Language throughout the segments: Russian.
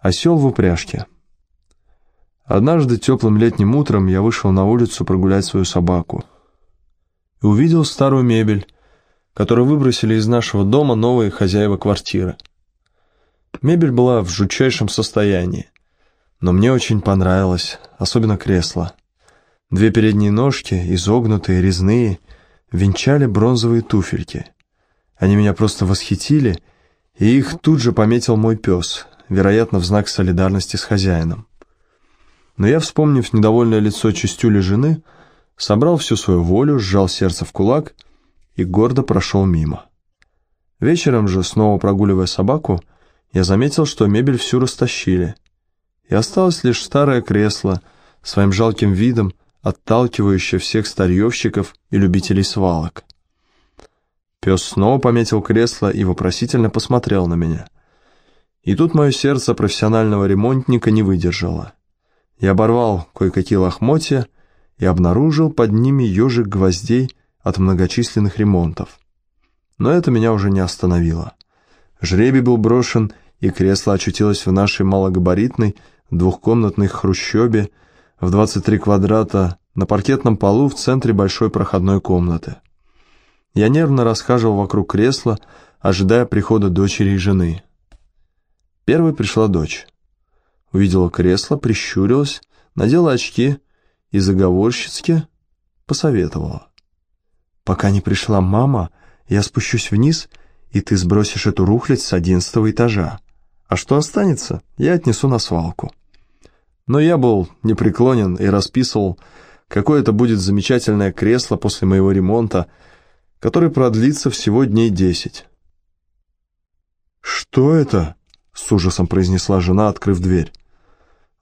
Осел в упряжке. Однажды теплым летним утром я вышел на улицу прогулять свою собаку и увидел старую мебель, которую выбросили из нашего дома новые хозяева квартиры. Мебель была в жутчайшем состоянии, но мне очень понравилось, особенно кресло. Две передние ножки, изогнутые, резные, венчали бронзовые туфельки. Они меня просто восхитили, и их тут же пометил мой пес, вероятно, в знак солидарности с хозяином. Но я, вспомнив недовольное лицо чистюли жены, собрал всю свою волю, сжал сердце в кулак и гордо прошел мимо. Вечером же, снова прогуливая собаку, я заметил, что мебель всю растащили, и осталось лишь старое кресло, своим жалким видом отталкивающее всех старьевщиков и любителей свалок. Пес снова пометил кресло и вопросительно посмотрел на меня. И тут мое сердце профессионального ремонтника не выдержало. Я оборвал кое-какие лохмотья и обнаружил под ними ежик гвоздей от многочисленных ремонтов. Но это меня уже не остановило. Жребий был брошен, и кресло очутилось в нашей малогабаритной двухкомнатной хрущебе в 23 квадрата на паркетном полу в центре большой проходной комнаты. Я нервно расхаживал вокруг кресла, ожидая прихода дочери и жены. Первой пришла дочь. Увидела кресло, прищурилась, надела очки и заговорщицки посоветовала. «Пока не пришла мама, я спущусь вниз, и ты сбросишь эту рухлядь с одиннадцатого этажа. А что останется, я отнесу на свалку». Но я был непреклонен и расписывал, какое это будет замечательное кресло после моего ремонта, который продлится всего дней десять. «Что это?» — с ужасом произнесла жена, открыв дверь.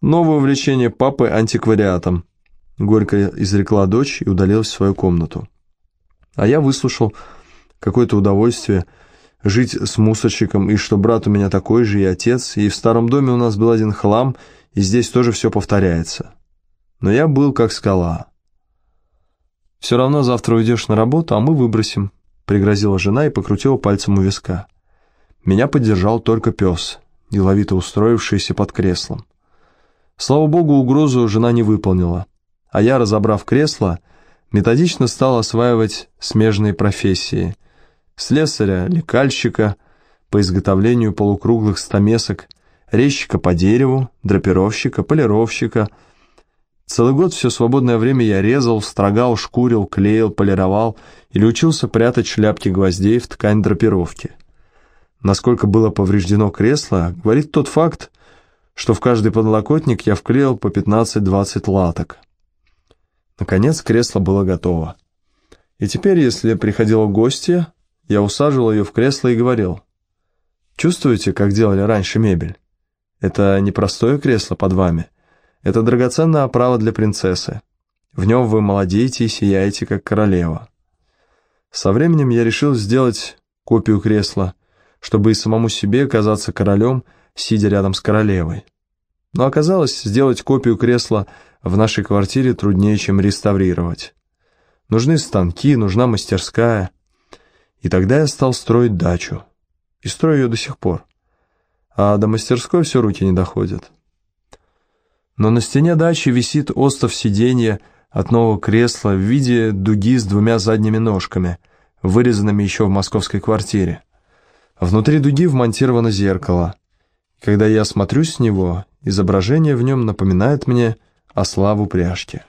«Новое увлечение папы антиквариатом», — горько изрекла дочь и удалилась в свою комнату. А я выслушал какое-то удовольствие жить с мусорщиком, и что брат у меня такой же, и отец, и в старом доме у нас был один хлам, и здесь тоже все повторяется. Но я был как скала. «Все равно завтра уйдешь на работу, а мы выбросим», — пригрозила жена и покрутила пальцем у виска. Меня поддержал только пес, деловито устроившийся под креслом. Слава богу, угрозу жена не выполнила, а я, разобрав кресло, методично стал осваивать смежные профессии – слесаря, лекальщика по изготовлению полукруглых стамесок, резчика по дереву, драпировщика, полировщика. Целый год все свободное время я резал, строгал, шкурил, клеил, полировал или учился прятать шляпки гвоздей в ткань драпировки. Насколько было повреждено кресло, говорит тот факт, что в каждый подлокотник я вклеил по 15-20 латок. Наконец кресло было готово. И теперь, если приходило гостья, я усаживал ее в кресло и говорил, «Чувствуете, как делали раньше мебель? Это не простое кресло под вами. Это драгоценная оправа для принцессы. В нем вы молодеете и сияете, как королева». Со временем я решил сделать копию кресла, чтобы и самому себе казаться королем, сидя рядом с королевой. Но оказалось, сделать копию кресла в нашей квартире труднее, чем реставрировать. Нужны станки, нужна мастерская. И тогда я стал строить дачу. И строю ее до сих пор. А до мастерской все руки не доходят. Но на стене дачи висит остов сиденья от нового кресла в виде дуги с двумя задними ножками, вырезанными еще в московской квартире. Внутри дуги вмонтировано зеркало. Когда я смотрю с него, изображение в нем напоминает мне о славу пряжки.